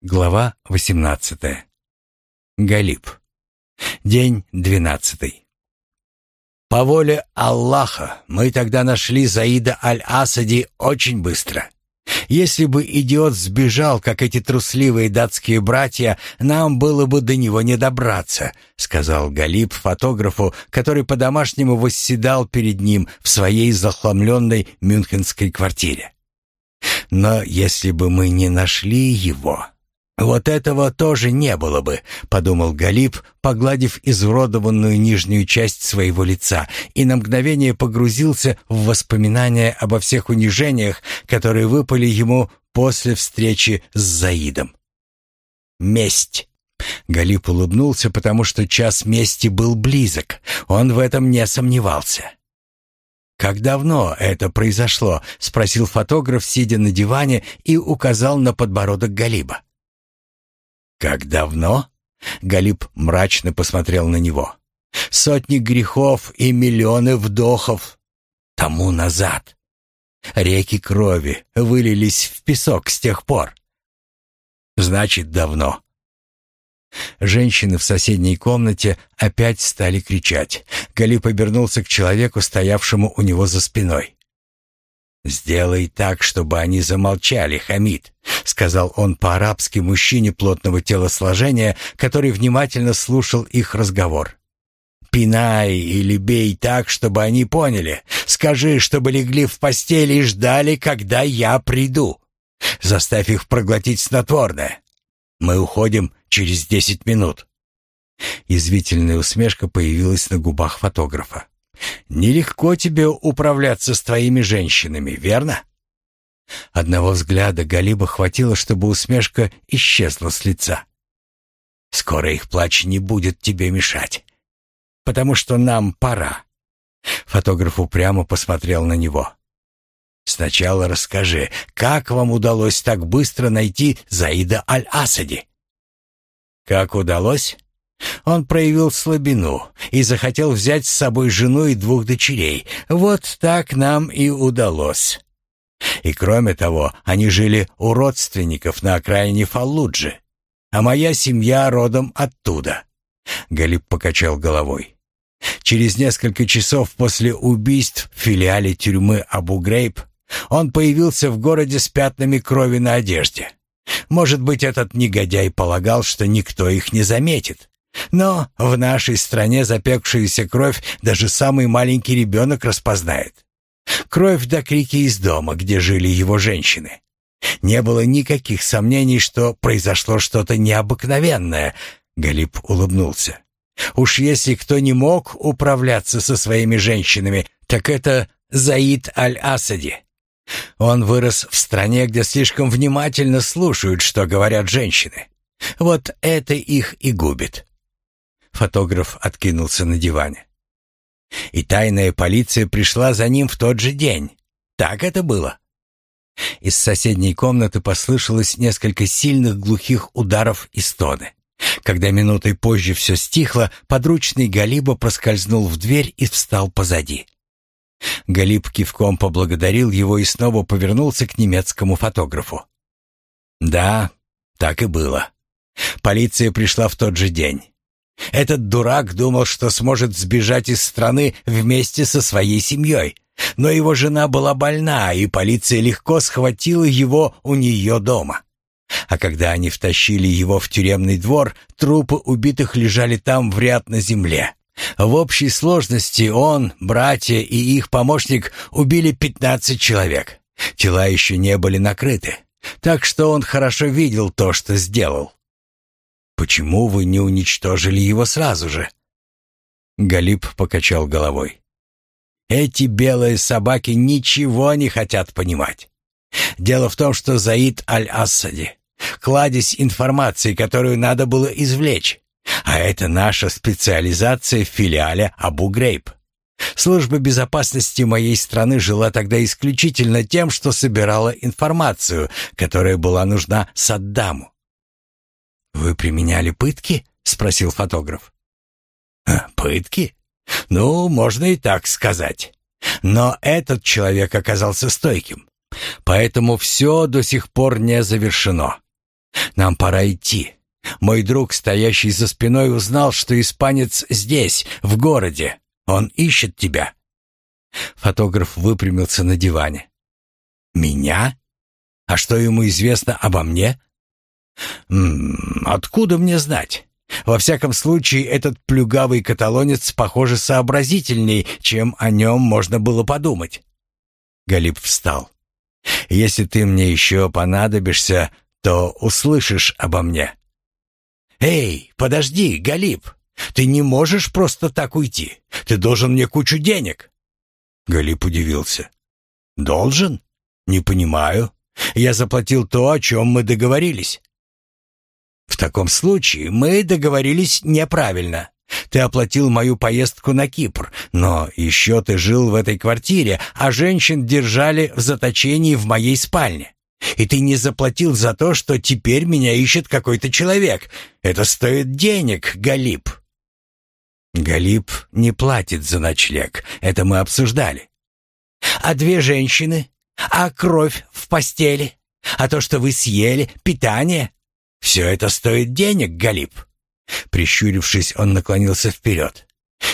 Глава 18. Галиб. День 12. По воле Аллаха мы тогда нашли Заида Аль-Асади очень быстро. Если бы идиот сбежал, как эти трусливые датские братья, нам было бы до него не добраться, сказал Галиб фотографу, который по-домашнему восседал перед ним в своей захламленной мюнхенской квартире. Но если бы мы не нашли его, «Вот этого тоже не было бы», — подумал Галиб, погладив изуродованную нижнюю часть своего лица, и на мгновение погрузился в воспоминания обо всех унижениях, которые выпали ему после встречи с Заидом. «Месть». Галиб улыбнулся, потому что час мести был близок. Он в этом не сомневался. «Как давно это произошло?» — спросил фотограф, сидя на диване, и указал на подбородок Галиба. «Как давно?» — Галиб мрачно посмотрел на него. «Сотни грехов и миллионы вдохов тому назад. Реки крови вылились в песок с тех пор. Значит, давно». Женщины в соседней комнате опять стали кричать. Галиб обернулся к человеку, стоявшему у него за спиной. «Сделай так, чтобы они замолчали, Хамид», — сказал он по-арабски мужчине плотного телосложения, который внимательно слушал их разговор. «Пинай или бей так, чтобы они поняли. Скажи, чтобы легли в постели и ждали, когда я приду. Заставь их проглотить снотворное. Мы уходим через десять минут». Язвительная усмешка появилась на губах фотографа. Нелегко тебе управляться с твоими женщинами, верно? Одного взгляда Галиба хватило, чтобы усмешка исчезла с лица. Скоро их плач не будет тебе мешать, потому что нам пора. Фотограф упрямо посмотрел на него. Сначала расскажи, как вам удалось так быстро найти Заида Аль-Асади? Как удалось? Он проявил слабину и захотел взять с собой жену и двух дочерей. Вот так нам и удалось. И кроме того, они жили у родственников на окраине Фаллуджи, а моя семья родом оттуда. Галиб покачал головой. Через несколько часов после убийств в филиале тюрьмы Абу-Грейб он появился в городе с пятнами крови на одежде. Может быть, этот негодяй полагал, что никто их не заметит. Но в нашей стране запекшуюся кровь даже самый маленький ребенок распознает. Кровь до крики из дома, где жили его женщины. Не было никаких сомнений, что произошло что-то необыкновенное. Галип улыбнулся. Уж если кто не мог управляться со своими женщинами, так это Заид Аль-Асади. Он вырос в стране, где слишком внимательно слушают, что говорят женщины. Вот это их и губит. Фотограф откинулся на диване. И тайная полиция пришла за ним в тот же день. Так это было. Из соседней комнаты послышалось несколько сильных глухих ударов и стоны. Когда минутой позже все стихло, подручный Галиба проскользнул в дверь и встал позади. Галиб кивком поблагодарил его и снова повернулся к немецкому фотографу. «Да, так и было. Полиция пришла в тот же день. Этот дурак думал, что сможет сбежать из страны вместе со своей семьей. Но его жена была больна, и полиция легко схватила его у нее дома. А когда они втащили его в тюремный двор, трупы убитых лежали там в ряд на земле. В общей сложности он, братья и их помощник убили 15 человек. Тела еще не были накрыты. Так что он хорошо видел то, что сделал. Почему вы не уничтожили его сразу же?» Галип покачал головой. «Эти белые собаки ничего не хотят понимать. Дело в том, что Заид Аль-Ассади — кладезь информации, которую надо было извлечь. А это наша специализация в филиале Абу-Грейб. Служба безопасности моей страны жила тогда исключительно тем, что собирала информацию, которая была нужна Саддаму. «Вы применяли пытки?» — спросил фотограф. «Пытки? Ну, можно и так сказать. Но этот человек оказался стойким. Поэтому все до сих пор не завершено. Нам пора идти. Мой друг, стоящий за спиной, узнал, что испанец здесь, в городе. Он ищет тебя». Фотограф выпрямился на диване. «Меня? А что ему известно обо мне?» «М -м, «Откуда мне знать? Во всяком случае, этот плюгавый каталонец, похоже, сообразительней, чем о нем можно было подумать». Галип встал. «Если ты мне еще понадобишься, то услышишь обо мне». «Эй, подожди, Галип! Ты не можешь просто так уйти. Ты должен мне кучу денег». Галип удивился. «Должен? Не понимаю. Я заплатил то, о чем мы договорились». «В таком случае мы договорились неправильно. Ты оплатил мою поездку на Кипр, но еще ты жил в этой квартире, а женщин держали в заточении в моей спальне. И ты не заплатил за то, что теперь меня ищет какой-то человек. Это стоит денег, Галип». «Галип не платит за ночлег, это мы обсуждали». «А две женщины? А кровь в постели? А то, что вы съели, питание? Все это стоит денег, Галип». Прищурившись, он наклонился вперед.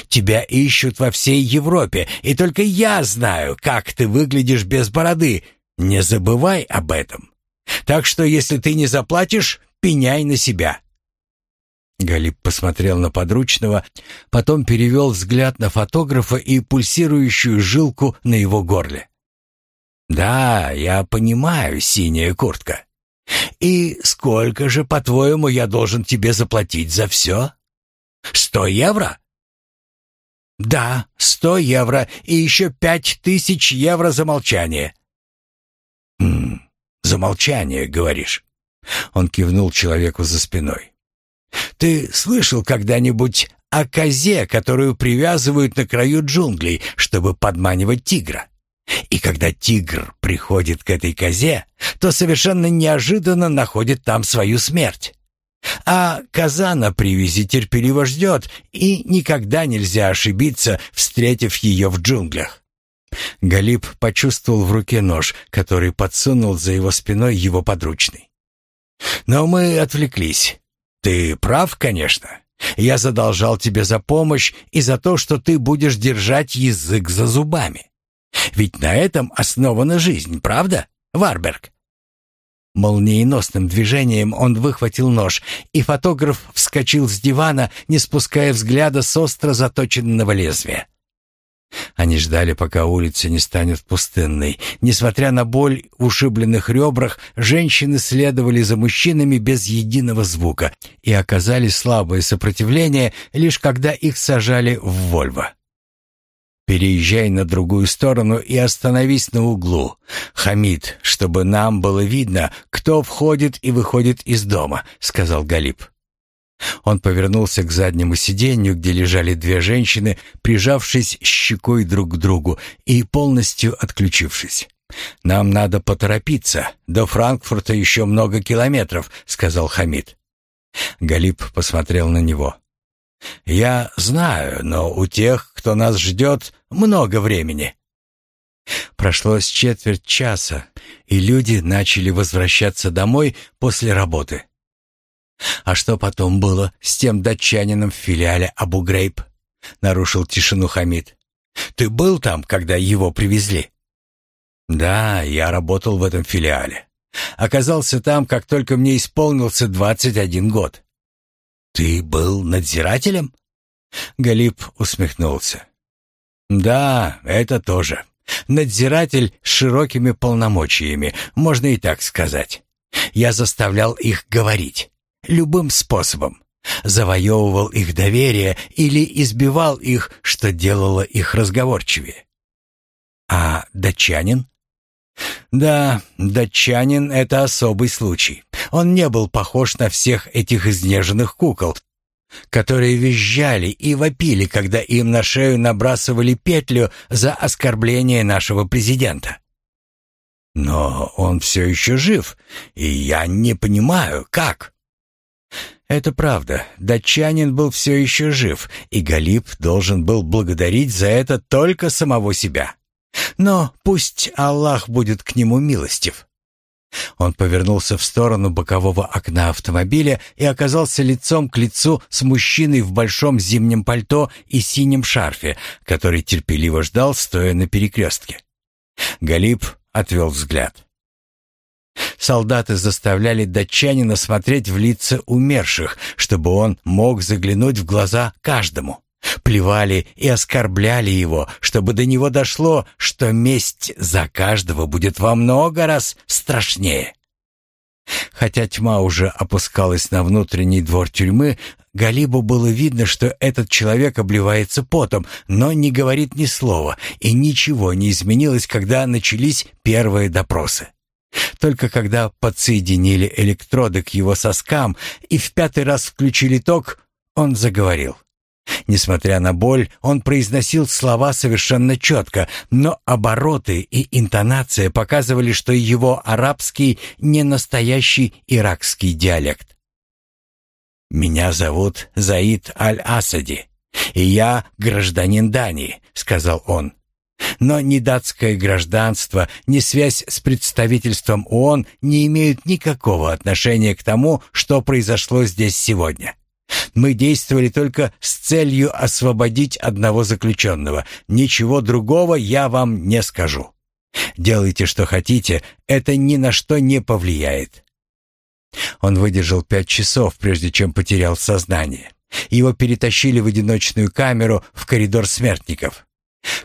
«Тебя ищут во всей Европе, и только я знаю, как ты выглядишь без бороды. Не забывай об этом. Так что, если ты не заплатишь, пеняй на себя». Галип посмотрел на подручного, потом перевел взгляд на фотографа и пульсирующую жилку на его горле. «Да, я понимаю, синяя куртка. И сколько же, по-твоему, я должен тебе заплатить за все? Сто евро?» «Да, сто евро и еще пять тысяч евро за молчание». «М -м, «За молчание, говоришь?» Он кивнул человеку за спиной. Ты слышал когда-нибудь о козе, которую привязывают на краю джунглей, чтобы подманивать тигра? И когда тигр приходит к этой козе, то совершенно неожиданно находит там свою смерть. А коза на привязи терпеливо ждет, и никогда нельзя ошибиться, встретив ее в джунглях. Галиб почувствовал в руке нож, который подсунул за его спиной его подручный. Но мы отвлеклись. Ты прав, конечно. Я задолжал тебе за помощь и за то, что ты будешь держать язык за зубами. Ведь на этом основана жизнь, правда, Варберг? Молниеносным движением он выхватил нож, и фотограф вскочил с дивана, не спуская взгляда с остро заточенного лезвия. Они ждали, пока улица не станет пустынной. Несмотря на боль в ушибленных ребрах, женщины следовали за мужчинами без единого звука и оказали слабое сопротивление, лишь когда их сажали в Вольво. «Переезжай на другую сторону и остановись на углу, Хамид, чтобы нам было видно, кто входит и выходит из дома», — сказал Галиб. Он повернулся к заднему сиденью, где лежали две женщины, прижавшись щекой друг к другу и полностью отключившись. «Нам надо поторопиться. До Франкфурта еще много километров», — сказал Хамид. Галип посмотрел на него. «Я знаю, но у тех, кто нас ждет, много времени». Прошло с четверть часа, и люди начали возвращаться домой после работы. «А что потом было с тем датчанином в филиале Абу-Грейб?» — нарушил тишину Хамид. «Ты был там, когда его привезли?» «Да, я работал в этом филиале. Оказался там, как только мне исполнился двадцать один год». «Ты был надзирателем?» Галип усмехнулся. «Да, это тоже. Надзиратель с широкими полномочиями, можно и так сказать. Я заставлял их говорить любым способом. Завоевывал их доверие или избивал их, что делало их разговорчивее. А датчанин? Да, датчанин — это особый случай. Он не был похож на всех этих изнеженных кукол, которые визжали и вопили, когда им на шею набрасывали петлю за оскорбление нашего президента. Но он все еще жив, и я не понимаю, как. Это правда, датчанин был все еще жив, и Галип должен был благодарить за это только самого себя. Но пусть Аллах будет к нему милостив. Он повернулся в сторону бокового окна автомобиля и оказался лицом к лицу с мужчиной в большом зимнем пальто и синем шарфе, который терпеливо ждал, стоя на перекрестке. Галиб отвел взгляд. Солдаты заставляли датчанина смотреть в лица умерших, чтобы он мог заглянуть в глаза каждому. Плевали и оскорбляли его, чтобы до него дошло, что месть за каждого будет во много раз страшнее. Хотя тьма уже опускалась на внутренний двор тюрьмы, Галибу было видно, что этот человек обливается потом, но не говорит ни слова, и ничего не изменилось, когда начались первые допросы. Только когда подсоединили электроды к его соскам и в пятый раз включили ток, он заговорил. Несмотря на боль, он произносил слова совершенно четко, но обороты и интонация показывали, что его арабский не настоящий иракский диалект. «Меня зовут Заид Аль-Асади, и я гражданин Дании», — сказал он. Но ни датское гражданство, ни связь с представительством ООН не имеют никакого отношения к тому, что произошло здесь сегодня. Мы действовали только с целью освободить одного заключенного. Ничего другого я вам не скажу. Делайте, что хотите, это ни на что не повлияет. Он выдержал пять часов, прежде чем потерял сознание. Его перетащили в одиночную камеру в коридор смертников.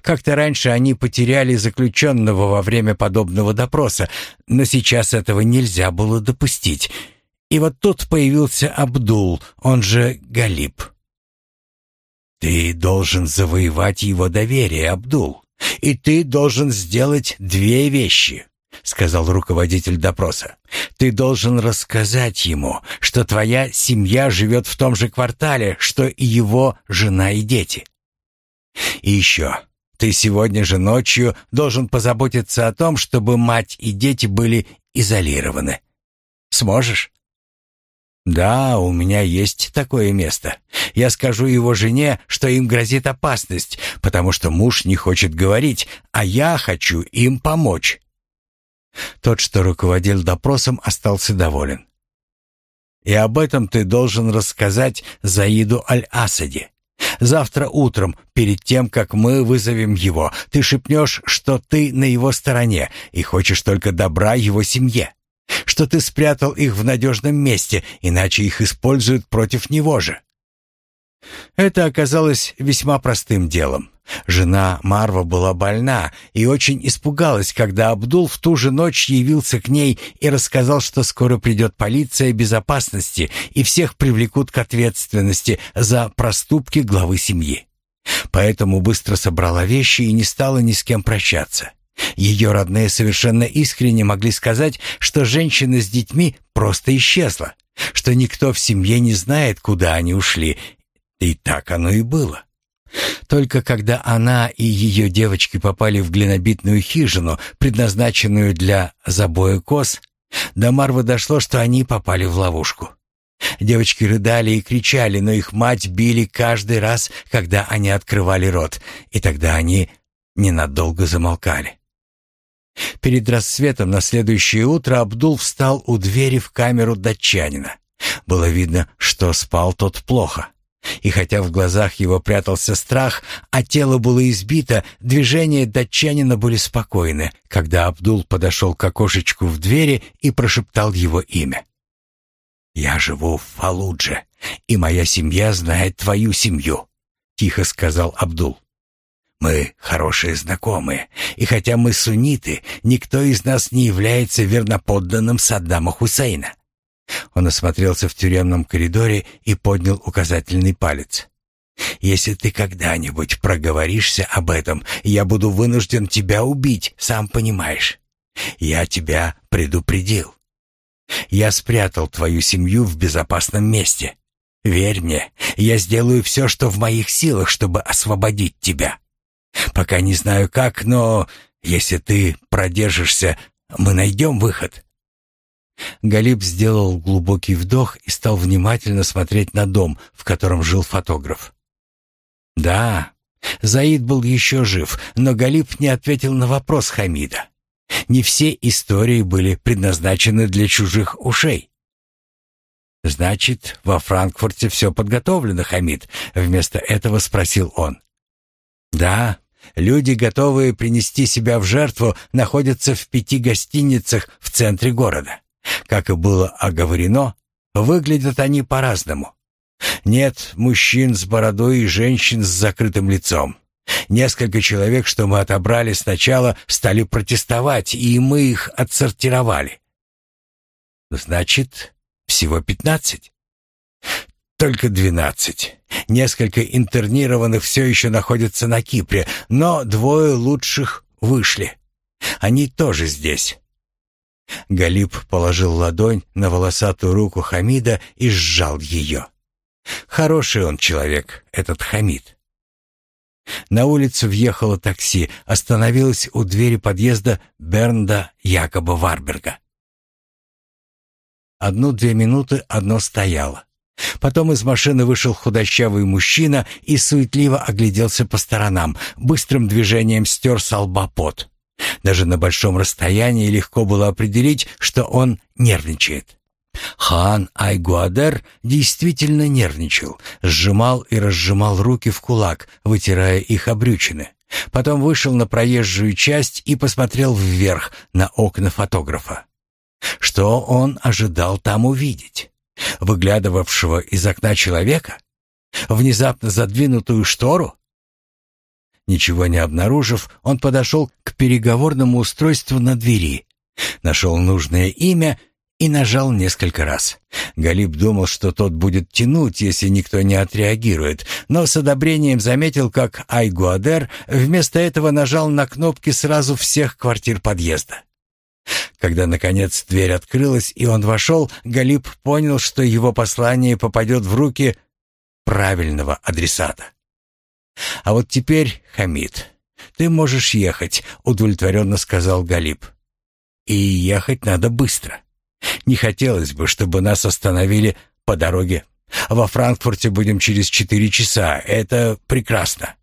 Как-то раньше они потеряли заключенного во время подобного допроса, но сейчас этого нельзя было допустить. И вот тут появился Абдул, он же Галиб. «Ты должен завоевать его доверие, Абдул, и ты должен сделать две вещи», — сказал руководитель допроса. «Ты должен рассказать ему, что твоя семья живет в том же квартале, что и его жена и дети. И еще, ты сегодня же ночью должен позаботиться о том, чтобы мать и дети были изолированы. Сможешь?» «Да, у меня есть такое место. Я скажу его жене, что им грозит опасность, потому что муж не хочет говорить, а я хочу им помочь». Тот, что руководил допросом, остался доволен. «И об этом ты должен рассказать Заиду Аль-Асаде. Завтра утром, перед тем, как мы вызовем его, ты шепнешь, что ты на его стороне и хочешь только добра его семье что ты спрятал их в надежном месте, иначе их используют против него же. Это оказалось весьма простым делом. Жена Марва была больна и очень испугалась, когда Абдул в ту же ночь явился к ней и рассказал, что скоро придет полиция безопасности и всех привлекут к ответственности за проступки главы семьи. Поэтому быстро собрала вещи и не стала ни с кем прощаться. Ее родные совершенно искренне могли сказать, что женщина с детьми просто исчезла, что никто в семье не знает, куда они ушли. И так оно и было. Только когда она и ее девочки попали в глинобитную хижину, предназначенную для забоя коз, до Марвы дошло, что они попали в ловушку. Девочки рыдали и кричали, но их мать били каждый раз, когда они открывали рот, и тогда они ненадолго замолкали. Перед рассветом на следующее утро Абдул встал у двери в камеру датчанина. Было видно, что спал тот плохо. И хотя в глазах его прятался страх, а тело было избито, движения датчанина были спокойны, когда Абдул подошел к окошечку в двери и прошептал его имя. «Я живу в Фалудже, и моя семья знает твою семью», — тихо сказал Абдул. Мы хорошие знакомые, и хотя мы сунниты, никто из нас не является верноподданным Саддама Хусейна. Он осмотрелся в тюремном коридоре и поднял указательный палец. «Если ты когда-нибудь проговоришься об этом, я буду вынужден тебя убить, сам понимаешь. Я тебя предупредил. Я спрятал твою семью в безопасном месте. Верь мне, я сделаю все, что в моих силах, чтобы освободить тебя. Пока не знаю как, но если ты продержишься, мы найдем выход». Галиб сделал глубокий вдох и стал внимательно смотреть на дом, в котором жил фотограф. «Да, Заид был еще жив, но Галиб не ответил на вопрос Хамида. Не все истории были предназначены для чужих ушей. «Значит, во Франкфурте все подготовлено, Хамид?» — вместо этого спросил он. «Да, люди, готовые принести себя в жертву, находятся в пяти гостиницах в центре города. Как и было оговорено, выглядят они по-разному. Нет мужчин с бородой и женщин с закрытым лицом. Несколько человек, что мы отобрали сначала, стали протестовать, и мы их отсортировали. Значит, всего пятнадцать? Только двенадцать. Несколько интернированных все еще находятся на Кипре, но двое лучших вышли. Они тоже здесь. Галиб положил ладонь на волосатую руку Хамида и сжал ее. Хороший он человек, этот Хамид. На улицу въехало такси, остановилось у двери подъезда Бернда Якоба Варберга. Одну-две минуты одно стояло. Потом из машины вышел худощавый мужчина и суетливо огляделся по сторонам, быстрым движением стер с лба пот. Даже на большом расстоянии легко было определить, что он нервничает. Хан Айгуадер действительно нервничал, сжимал и разжимал руки в кулак, вытирая их обрючины. Потом вышел на проезжую часть и посмотрел вверх на окна фотографа. Что он ожидал там увидеть? Выглядывавшего из окна человека? Внезапно задвинутую штору? Ничего не обнаружив, он подошел к переговорному устройству на двери, нашел нужное имя и нажал несколько раз. Галиб думал, что тот будет тянуть, если никто не отреагирует, но с одобрением заметил, как Айгуадер вместо этого нажал на кнопки сразу всех квартир подъезда. Когда, наконец, дверь открылась и он вошел, Галиб понял, что его послание попадет в руки правильного адресата. «А вот теперь, Хамид, ты можешь ехать», — удовлетворенно сказал Галиб. «И ехать надо быстро». Не хотелось бы, чтобы нас остановили по дороге. Во Франкфурте будем через четыре часа. Это прекрасно.